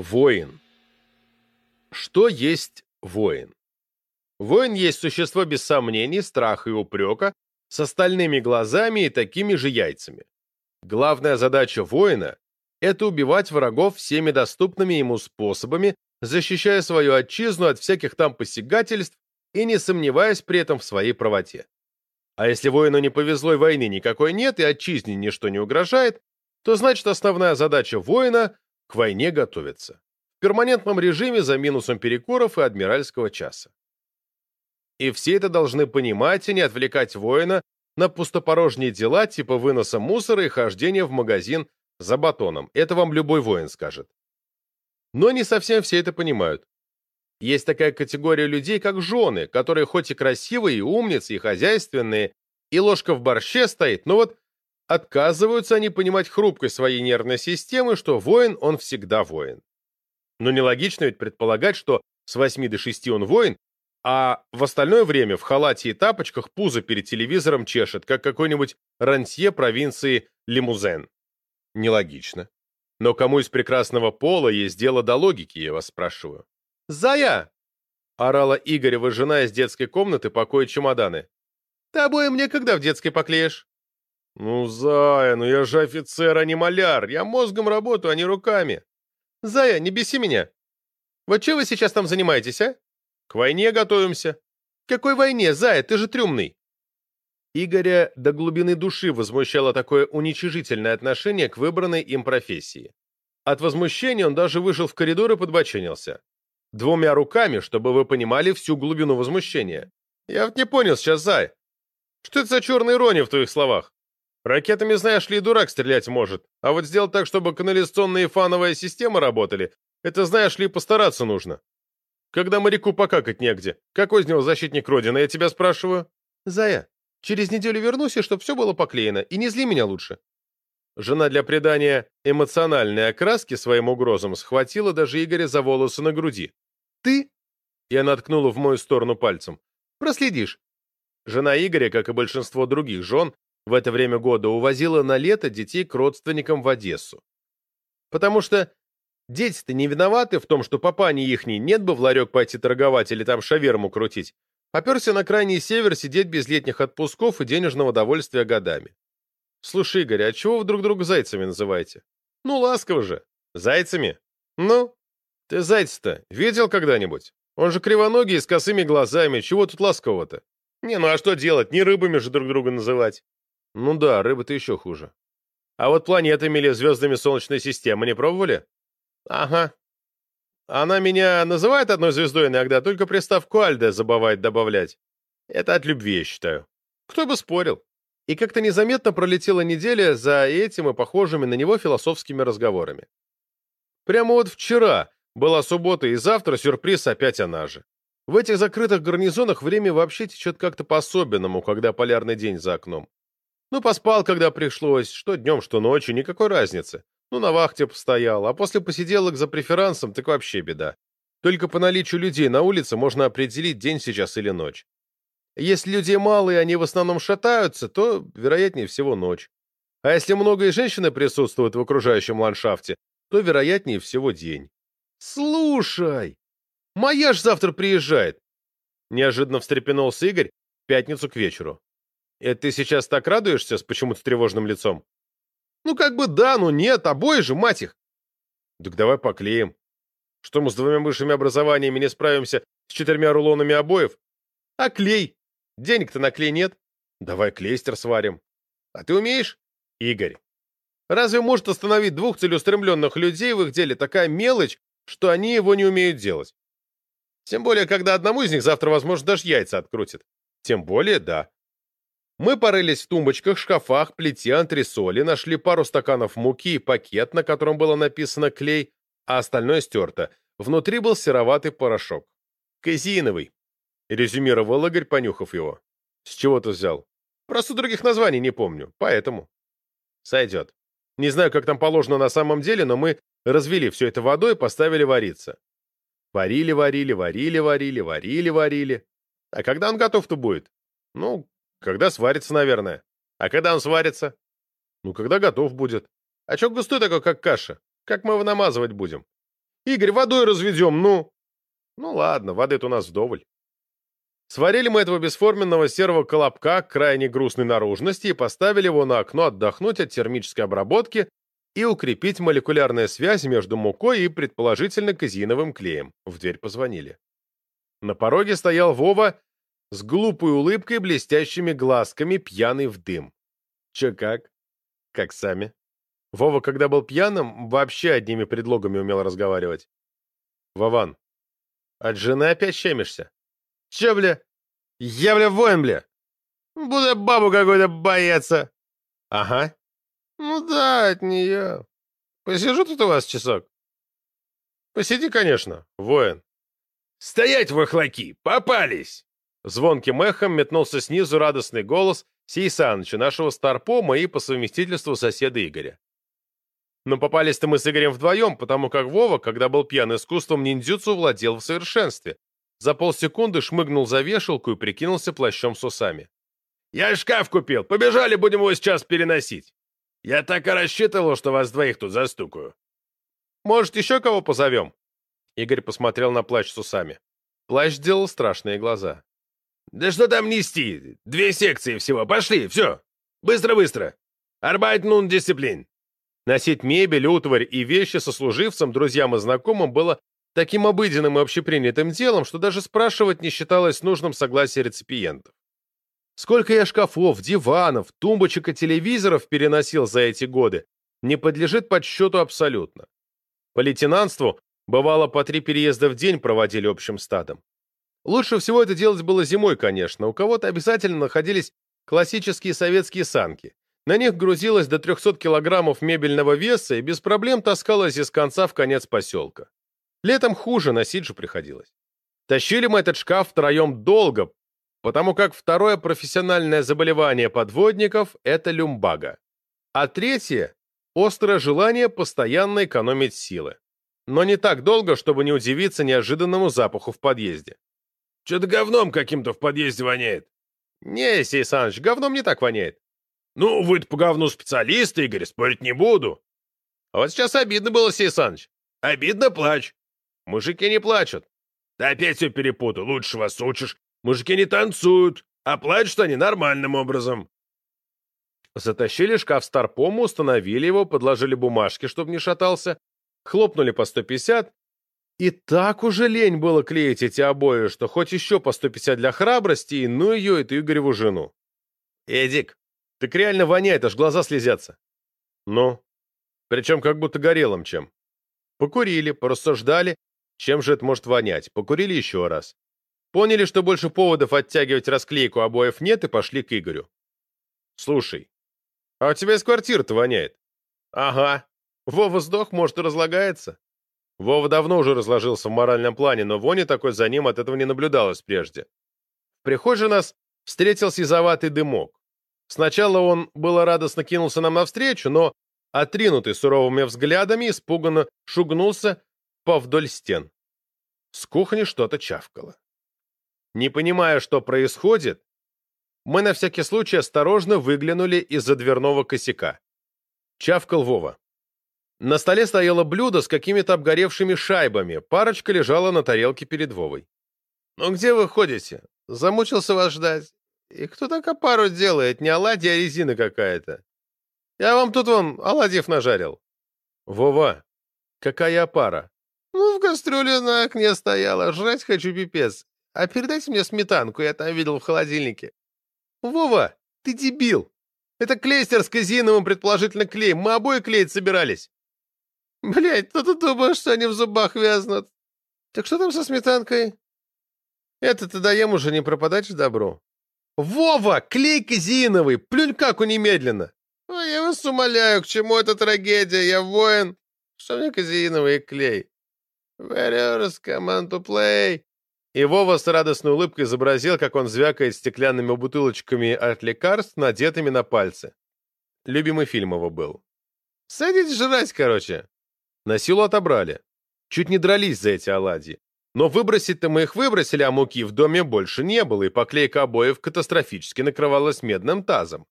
Воин. Что есть воин? Воин есть существо без сомнений, страха и упрека, с остальными глазами и такими же яйцами. Главная задача воина – это убивать врагов всеми доступными ему способами, защищая свою отчизну от всяких там посягательств и не сомневаясь при этом в своей правоте. А если воину не повезло и войны никакой нет, и отчизне ничто не угрожает, то значит основная задача воина – к войне готовиться. В перманентном режиме за минусом перекуров и адмиральского часа. И все это должны понимать и не отвлекать воина на пустопорожние дела типа выноса мусора и хождения в магазин за батоном. Это вам любой воин скажет. Но не совсем все это понимают. Есть такая категория людей, как жены, которые хоть и красивые, и умницы, и хозяйственные, и ложка в борще стоит, но вот отказываются они понимать хрупкость своей нервной системы, что воин, он всегда воин. Но нелогично ведь предполагать, что с 8 до 6 он воин, а в остальное время в халате и тапочках пузо перед телевизором чешет, как какой-нибудь рантье провинции Лимузен. Нелогично. Но кому из прекрасного пола есть дело до логики, я вас спрашиваю? «Зая!» — орала Игорева жена из детской комнаты, покоя чемоданы. «Ты обои мне когда в детской поклеишь?» «Ну, Зая, ну я же офицер, а не маляр. Я мозгом работаю, а не руками». «Зая, не беси меня. Вот что вы сейчас там занимаетесь, а?» «К войне готовимся». «Какой войне, Зая? Ты же трюмный». Игоря до глубины души возмущало такое уничижительное отношение к выбранной им профессии. От возмущения он даже вышел в коридор и подбоченился. Двумя руками, чтобы вы понимали всю глубину возмущения. Я вот не понял сейчас, Зай. Что это за черная ирония в твоих словах? Ракетами, знаешь ли, и дурак стрелять может. А вот сделать так, чтобы канализационные фановые системы работали, это, знаешь ли, постараться нужно. Когда моряку покакать негде. Какой из него защитник Родины, я тебя спрашиваю? Зая, через неделю вернусь, и чтоб все было поклеено, и не зли меня лучше. Жена для придания эмоциональной окраски своим угрозам схватила даже Игоря за волосы на груди. «Ты?» И она ткнула в мою сторону пальцем. «Проследишь». Жена Игоря, как и большинство других жен, в это время года увозила на лето детей к родственникам в Одессу. Потому что дети-то не виноваты в том, что папани ихний нет бы в ларек пойти торговать или там шаверму крутить. Поперся на крайний север сидеть без летних отпусков и денежного довольствия годами. Слушай, Игорь, а чего вы друг друга зайцами называете? Ну, ласково же. Зайцами? Ну? Ты зайца-то видел когда-нибудь? Он же кривоногий с косыми глазами, чего тут ласкового-то? Не, ну а что делать, не рыбами же друг друга называть. Ну да, рыбы-то еще хуже. А вот планетами или звездами Солнечной системы не пробовали? Ага. Она меня называет одной звездой иногда, только приставку Альде забывает добавлять. Это от любви, я считаю. Кто бы спорил. И как-то незаметно пролетела неделя за этим и похожими на него философскими разговорами. Прямо вот вчера была суббота, и завтра сюрприз опять она же. В этих закрытых гарнизонах время вообще течет как-то по-особенному, когда полярный день за окном. Ну, поспал, когда пришлось, что днем, что ночью, никакой разницы. Ну, на вахте постоял, а после посиделок за преферансом, так вообще беда. Только по наличию людей на улице можно определить, день сейчас или ночь. Если людей мало и они в основном шатаются, то, вероятнее всего, ночь. А если много и женщины присутствуют в окружающем ландшафте, то, вероятнее всего, день. «Слушай, моя ж завтра приезжает!» Неожиданно встрепенулся Игорь в пятницу к вечеру. Это ты сейчас так радуешься с почему-то тревожным лицом? Ну, как бы да, но нет, обои же, мать их. Так давай поклеим. Что мы с двумя высшими образованиями не справимся с четырьмя рулонами обоев? А клей? Денег-то на клей нет. Давай клейстер сварим. А ты умеешь? Игорь. Разве может остановить двух целеустремленных людей в их деле такая мелочь, что они его не умеют делать? Тем более, когда одному из них завтра, возможно, даже яйца открутит. Тем более, да. Мы порылись в тумбочках, шкафах, плите, антресоли, нашли пару стаканов муки и пакет, на котором было написано «клей», а остальное стерто. Внутри был сероватый порошок. «Казеиновый», — резюмировал Игорь, понюхав его. «С чего ты взял?» «Просто других названий не помню, поэтому». «Сойдет. Не знаю, как там положено на самом деле, но мы развели все это водой и поставили вариться. Варили, варили, варили, варили, варили, варили. А когда он готов-то будет? Ну, когда сварится, наверное. А когда он сварится? Ну, когда готов будет. А чё густой такой, как каша? Как мы его намазывать будем? Игорь, водой разведем, ну. Ну ладно, воды-то у нас вдоволь. Сварили мы этого бесформенного серого колобка крайне грустной наружности и поставили его на окно отдохнуть от термической обработки и укрепить молекулярная связь между мукой и, предположительно, казиновым клеем. В дверь позвонили. На пороге стоял Вова с глупой улыбкой, блестящими глазками, пьяный в дым. Че как? Как сами. Вова, когда был пьяным, вообще одними предлогами умел разговаривать. Вован, от жены опять щемишься? Че, бля? Я, бля, воин, бля. Буду бабу какой-то бояться. Ага. Ну да, от нее. Посижу тут у вас часок. Посиди, конечно, воин. Стоять, вахлаки, попались! Звонким эхом метнулся снизу радостный голос Сей Саныча, нашего старпома и по совместительству соседа Игоря. Но попались-то мы с Игорем вдвоем, потому как Вова, когда был пьян искусством ниндзюцу, владел в совершенстве. За полсекунды шмыгнул за вешалку и прикинулся плащом с усами. «Я шкаф купил! Побежали, будем его сейчас переносить!» «Я так и рассчитывал, что вас двоих тут застукаю!» «Может, еще кого позовем?» Игорь посмотрел на плащ с усами. Плащ делал страшные глаза. «Да что там нести? Две секции всего. Пошли, все. Быстро-быстро. Арбайт нун дисциплин». Носить мебель, утварь и вещи сослуживцам, друзьям и знакомым было таким обыденным и общепринятым делом, что даже спрашивать не считалось нужным согласие реципиентов. Сколько я шкафов, диванов, тумбочек и телевизоров переносил за эти годы, не подлежит подсчету абсолютно. По лейтенантству бывало по три переезда в день проводили общим стадом. Лучше всего это делать было зимой, конечно. У кого-то обязательно находились классические советские санки. На них грузилось до 300 килограммов мебельного веса и без проблем таскалось из конца в конец поселка. Летом хуже, носить же приходилось. Тащили мы этот шкаф втроем долго, потому как второе профессиональное заболевание подводников – это люмбага. А третье – острое желание постоянно экономить силы. Но не так долго, чтобы не удивиться неожиданному запаху в подъезде. Что-то говном каким-то в подъезде воняет. Не, Сей Саныч, говном не так воняет. Ну, вы-то по говну специалисты, Игорь, спорить не буду. А вот сейчас обидно было, Сей Саныч. Обидно плачь. Мужики не плачут. Да опять все перепутал, лучше вас учишь. Мужики не танцуют, а плачут они нормальным образом. Затащили шкаф старпому, установили его, подложили бумажки, чтобы не шатался, хлопнули по 150, и так уже лень было клеить эти обои, что хоть еще по 150 для храбрости, и ну ее, эту Игореву жену. Эдик, так реально воняет, аж глаза слезятся. Ну, причем как будто горелым чем. Покурили, порассуждали, чем же это может вонять. Покурили еще раз. Поняли, что больше поводов оттягивать расклейку обоев нет, и пошли к Игорю. Слушай, а у тебя из квартиры-то воняет? Ага. Вова сдох, может, и разлагается. Вова давно уже разложился в моральном плане, но вони такой за ним от этого не наблюдалось прежде. В прихожей нас встретил сизоватый дымок. Сначала он было радостно кинулся нам навстречу, но, отринутый суровыми взглядами, испуганно шугнулся повдоль стен. С кухни что-то чавкало. Не понимая, что происходит, мы на всякий случай осторожно выглянули из-за дверного косяка. Чавкал Вова. На столе стояло блюдо с какими-то обгоревшими шайбами, парочка лежала на тарелке перед Вовой. «Ну где вы ходите? Замучился вас ждать. И кто так опару делает? Не оладья, а резина какая-то. Я вам тут вон оладьев нажарил». «Вова, какая опара?» «Ну, в кастрюле на окне стояла, жрать хочу пипец. А передайте мне сметанку, я там видел в холодильнике». «Вова, ты дебил! Это клейстер с казиновым, предположительно, клеем. Мы обои клеить собирались». Блять, ну ты думаешь, что они в зубах вязнут? Так что там со сметанкой? Это-то даем уже не пропадать в добру. Вова, клей казиновый, плюнь каку немедленно. А я вас умоляю, к чему эта трагедия? Я воин. Что мне казиновый клей? Warriors, command to play. И Вова с радостной улыбкой изобразил, как он звякает стеклянными бутылочками от лекарств, надетыми на пальцы. Любимый фильм его был. Садитесь жрать, короче. На силу отобрали. Чуть не дрались за эти оладьи. Но выбросить-то мы их выбросили, а муки в доме больше не было, и поклейка обоев катастрофически накрывалась медным тазом.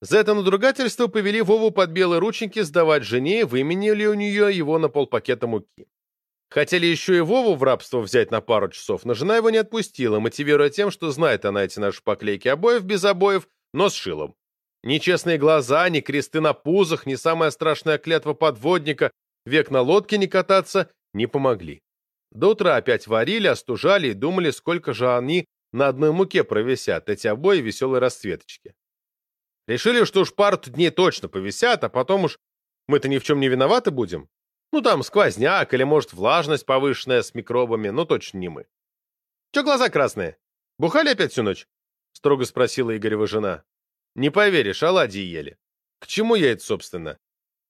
За это надругательство повели Вову под белые рученьки сдавать жене и выменили у нее его на полпакета муки. Хотели еще и Вову в рабство взять на пару часов, но жена его не отпустила, мотивируя тем, что знает она эти наши поклейки обоев без обоев, но с шилом. Ни честные глаза, ни кресты на пузах, ни самая страшная клятва подводника, век на лодке не кататься, не помогли. До утра опять варили, остужали и думали, сколько же они на одной муке провисят, эти обои веселой расцветочки. Решили, что уж пару дней точно повисят, а потом уж мы-то ни в чем не виноваты будем. Ну там сквозняк или, может, влажность повышенная с микробами, но точно не мы. Че глаза красные? Бухали опять всю ночь? Строго спросила Игорева жена. Не поверишь, оладьи ели. К чему я это, собственно?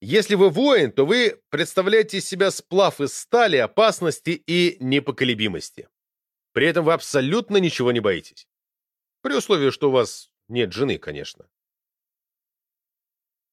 Если вы воин, то вы представляете из себя сплав из стали, опасности и непоколебимости. При этом вы абсолютно ничего не боитесь. При условии, что у вас нет жены, конечно.